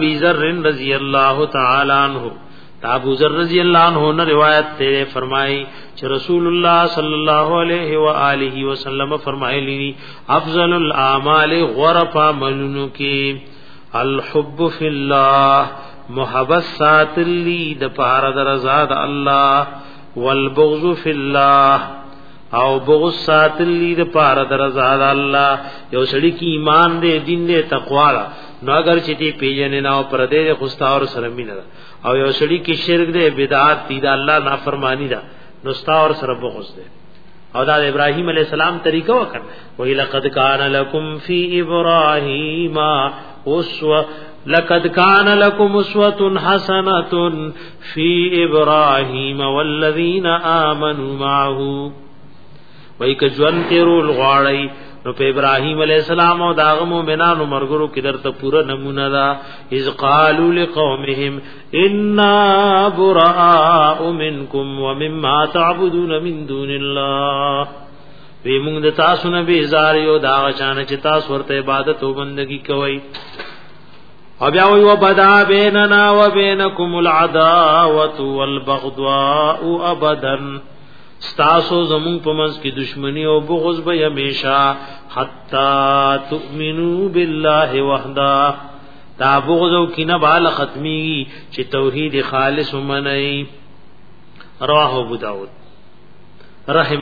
ابی ذر رضی اللہ تعالی عنہ ابو ذر رضی اللہ عنہ نے روایت تے فرمائی کہ رسول اللہ صلی اللہ علیہ وآلہ وسلم فرمائے لی افضل الاعمال غرفا منن کی الحب فی اللہ محبت سات لی د پار در رضا د اللہ والبغض فی اللہ او بغض ساتلی د پار در رضا د الله یو سړی کی ایمان دے دین دے تقوا نو اگر چې تی پیجن نه او پر دې خوستا اور سرمین او یو سړی کې شرک دې بدعات دې دا الله نافرمانی دا نو ستا اور سره بغوز دې او دا ابراهیم علی السلام طریقه وکړ وی لقد کان لکم فی ابراهیم اسوه لقد كان لكم اسوة حسنة في ابراهيم والذين آمنوا معه وای کجوان تیرول غواړی نو په ابراهيم عليه السلام او داغه مؤمنانو مرګرو کې درته پوره نمونه دا اذ قالوا لقومهم انا براء منكم ومما تعبدون من دون الله وی موږ د تاسو نه به زار یو دا چانه چې تاسو ورته عبادت او بندگی کوي او بیا وی وبدا بیننا وبینکم العداوه والبغضاء ابدا ستاسو زمون په منځ کې دشمنی او بغض به همیشه حتا تؤمنو بالله وحده دا بغض او کینه به ختمي چې توحید خالص ومني رواه ابو داود رحم